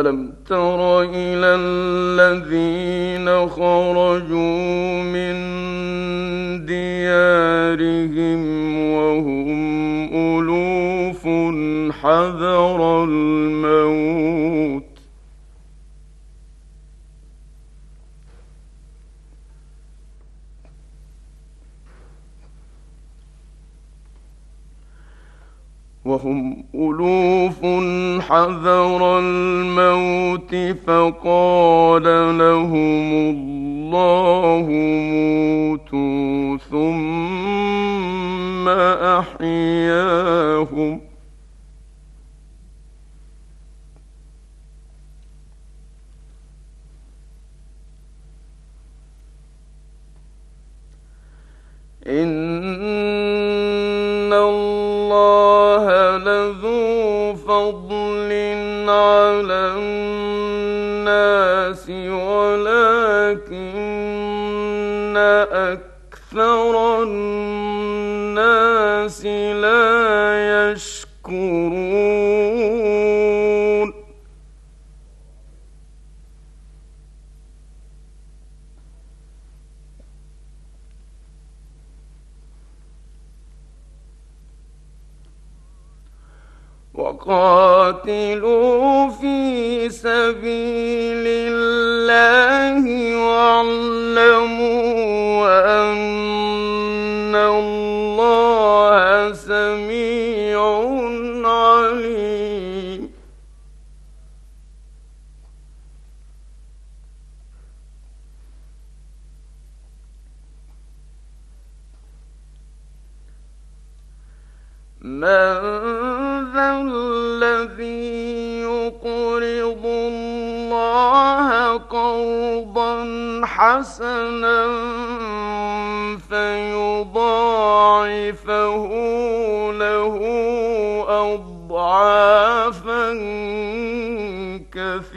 ألم تر إلى الذين خرجوا من ديارهم وهم ألوف حذر الموت وهم ألوف حذر الموت فقال لهم الله موتوا ثم أحياهم. إن على الناس ولكن وقاتلوا في سبيل الله.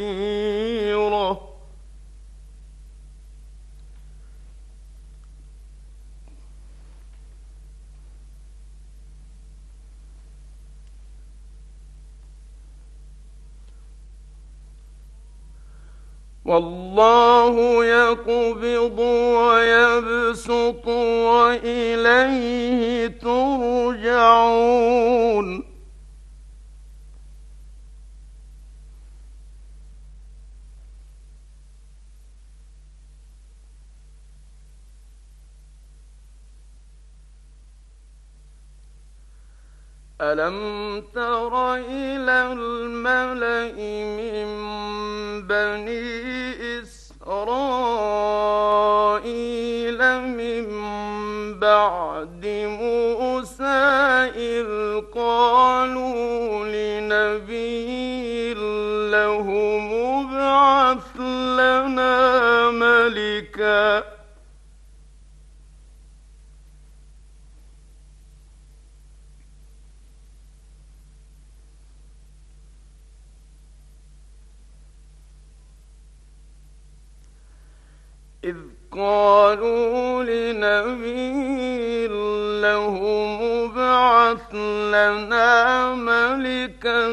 كثيرة. والله يقبض ويبسط وإليه ترجعون. ألم تر إلى الملأ من بني إسرائيل من بعد موسى إذ قالوا لنبي له ابعث لنا ملكا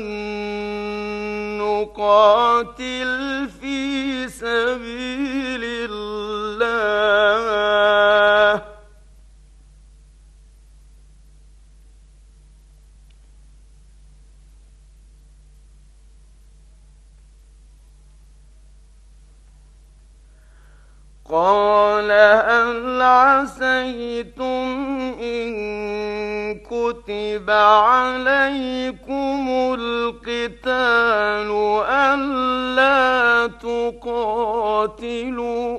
نقاتل في سبيل الله قال هل عسيتم إن كتب عليكم القتال ألا تقاتلوا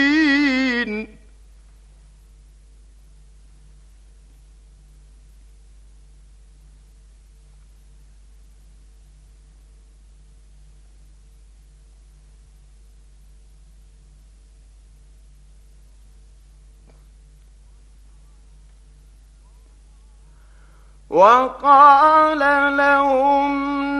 وقال لهم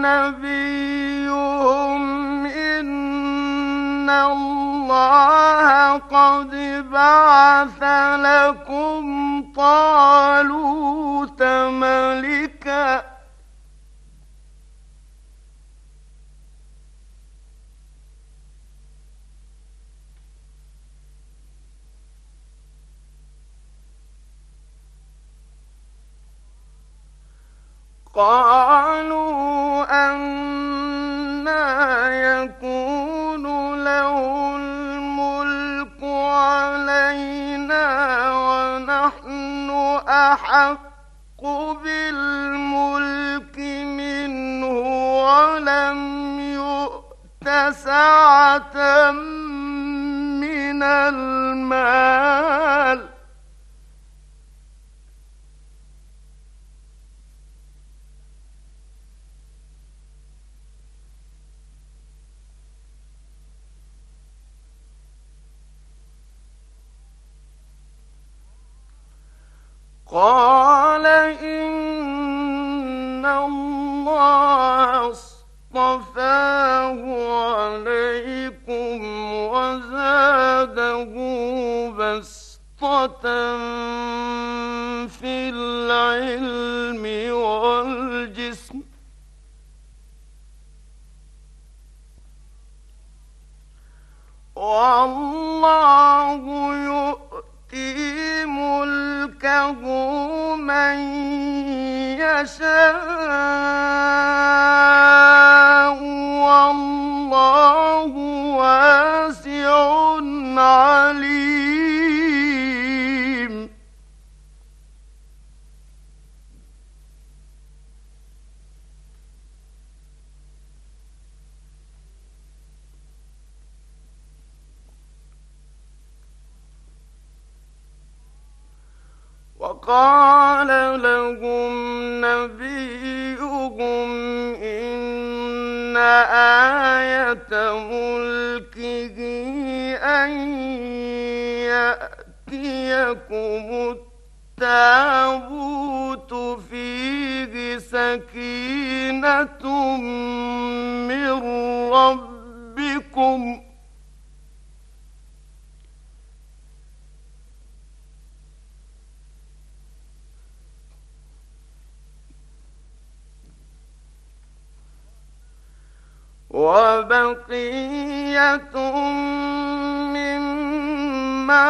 نبيهم إن الله قد بعث لكم طالوت ملكاً قالوا يكون له الملك علينا ونحن أحق بالملك منه ولم يؤت سعة من المال. قال إن الله اصطفاه عليكم وزاده بسطة في العلم والجسم. والله ملكه يهلكه من يشاء وقال لهم نبيهم إن آية ملكه أن يأتيكم التابوت فيه سكينة من ربكم وبقية مما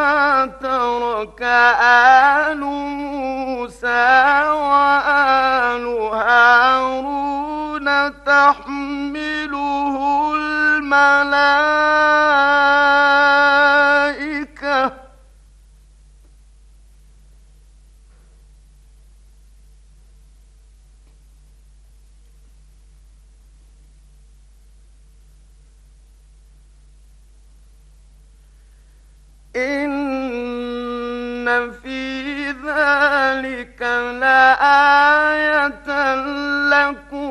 ترك آل موسى وآل هارون تحمله الملائكة إن في ذلك لآية لكم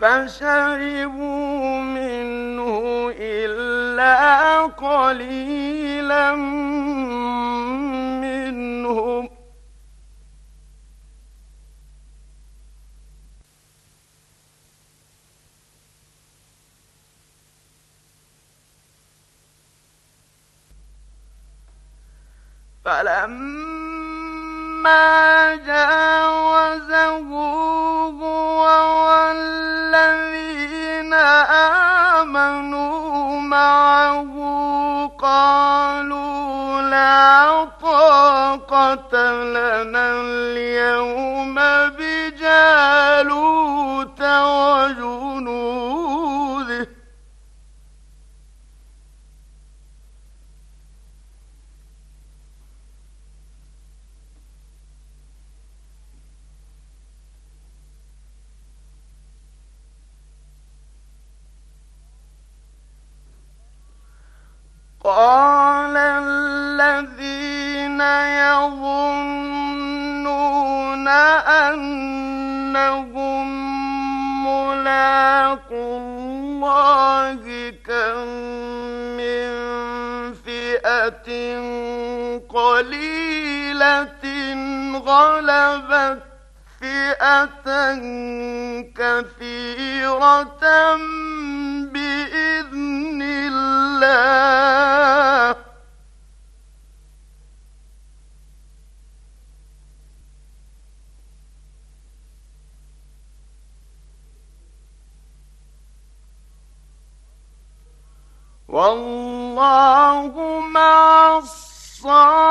فشربوا منه إلا قليلا منهم. فلما جاوزه هو قالوا لا طاقة لنا اليوم بجالوت وجنوده قال الذين يظنون أنهم ملاقو الله كم من فئة قليلة غلبت فئة كثيرة الله والله مع الصابرين.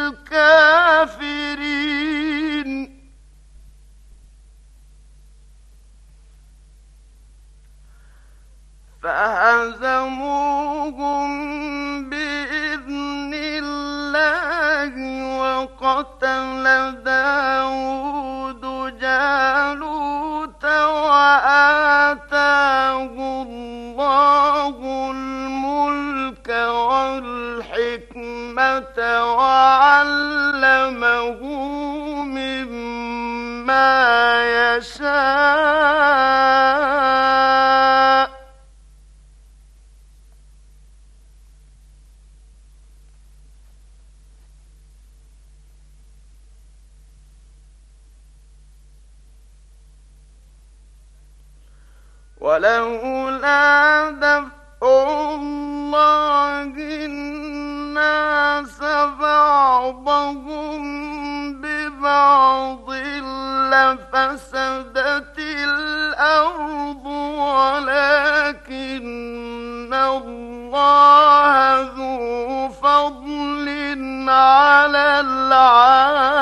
الكافرين. فهزموهم بإذن الله وقتل داود جالوت وآتاه الله الملك والحكمة. وعلمه مما يشاء. ولولا دفع الله الناس بعضهم ببعض لفسدت الأرض ولكن الله ذو فضل على العالمين.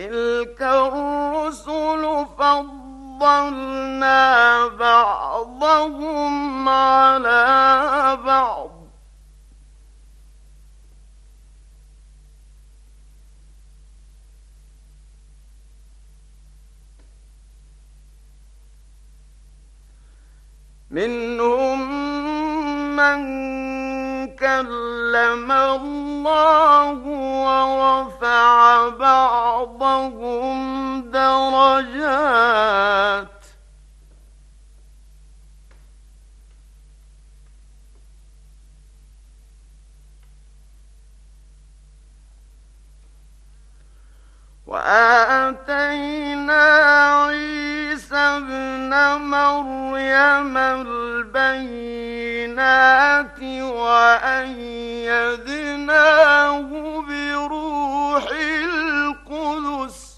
تلك الرسل فضلنا بعضهم على بعض منهم من كلم الله ورفع بعضهم درجات. وآتينا عيسى ابن مريم وأيدناه بروح القدس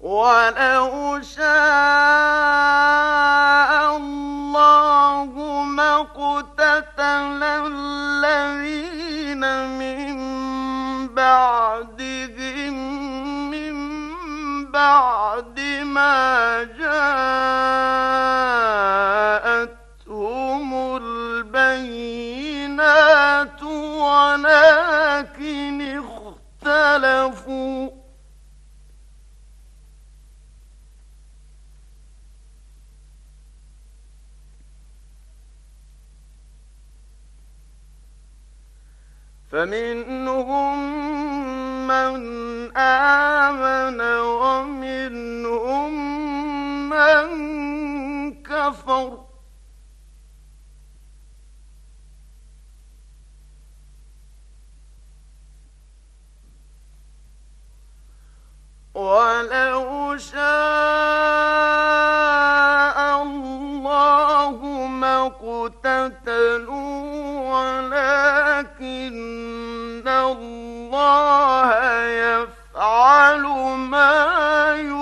ولو شاء الله ما اقتتل الذين من بعدهم من بعد ما جاءتهم البينات ولكن اختلفوا. فمنهم من آمن ولو شاء ولكن الله يفعل ما يريد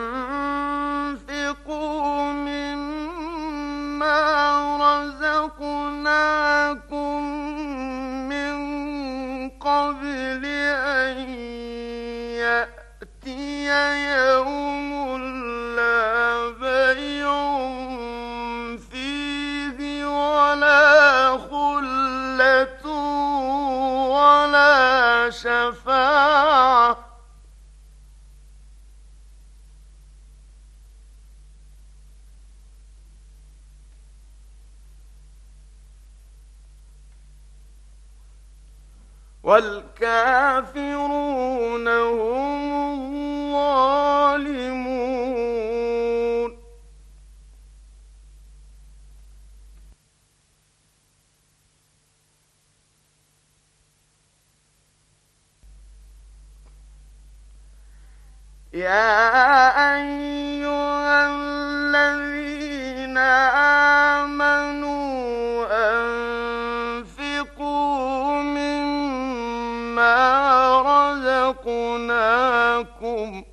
يأتي يوم والكافرون هم رزقناكم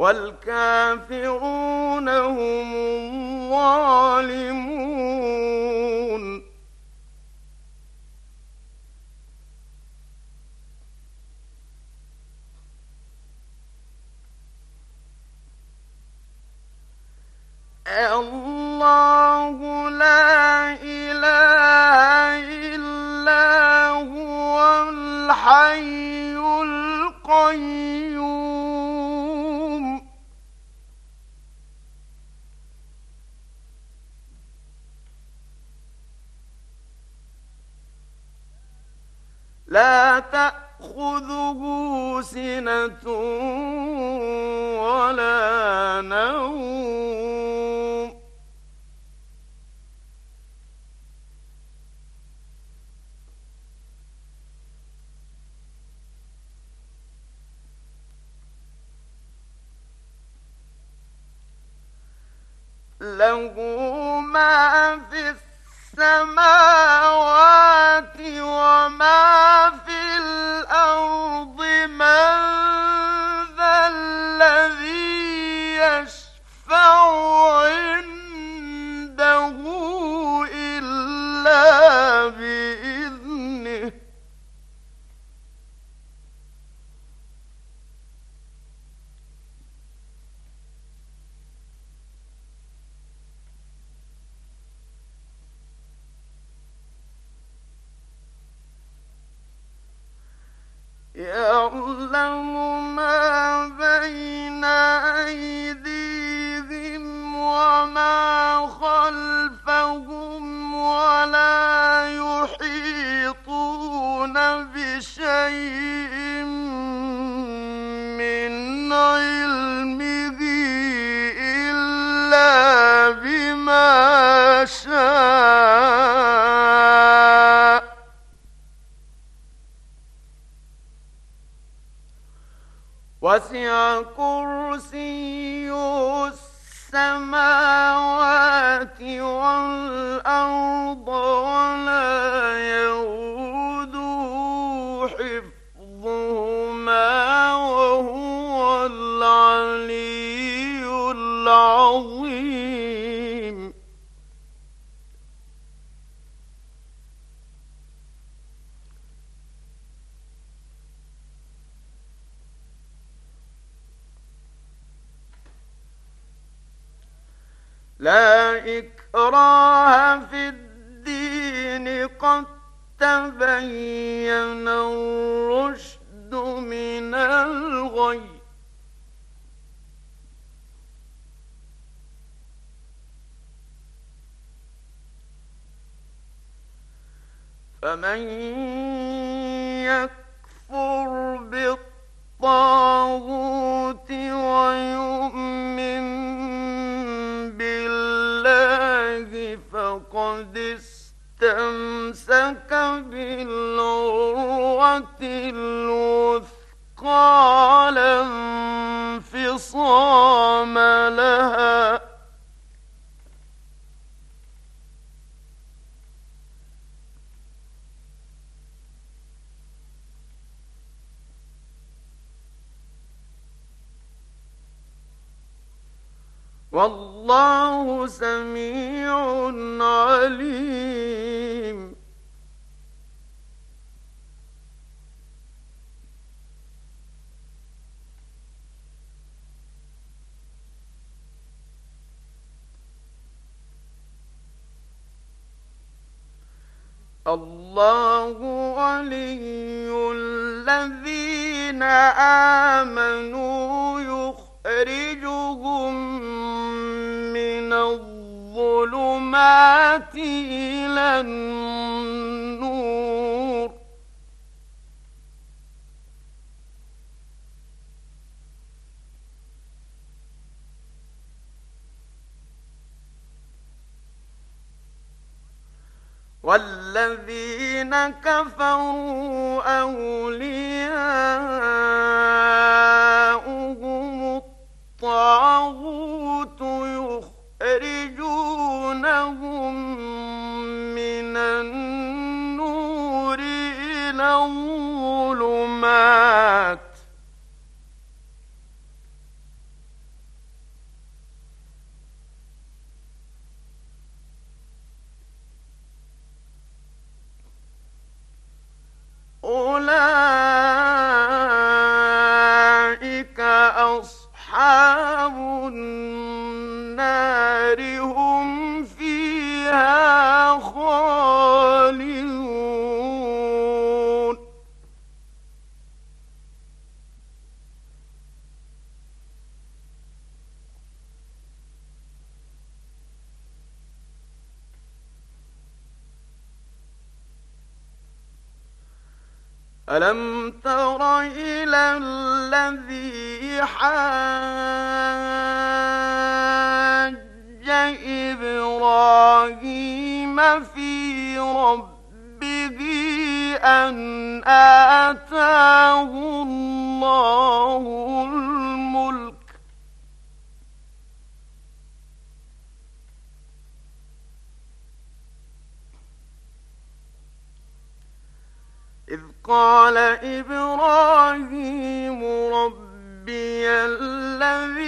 والكافرون هم الظالمون. الله لا إله إلا هو الحي القيوم. لا تأخذه سنة ولا نوم. له ما في السماوات يعلم السماوات والأرض ولا لا إكراه في الدين قد تبين الرشد من الغي. فمن يكفر بالطاغوت ويؤمن استمسك بالعروة الوثقى لا انفصام لها. والله سميع عليم. الله ولي الذين آمنوا يخرجهم من الظلمات إلى النور. والذين كفروا أولياؤهم ألم تر إلى الذي حاج إبراهيم في ربه أن آتاه الله الملك. إذ قال إبراهيم ربي الذي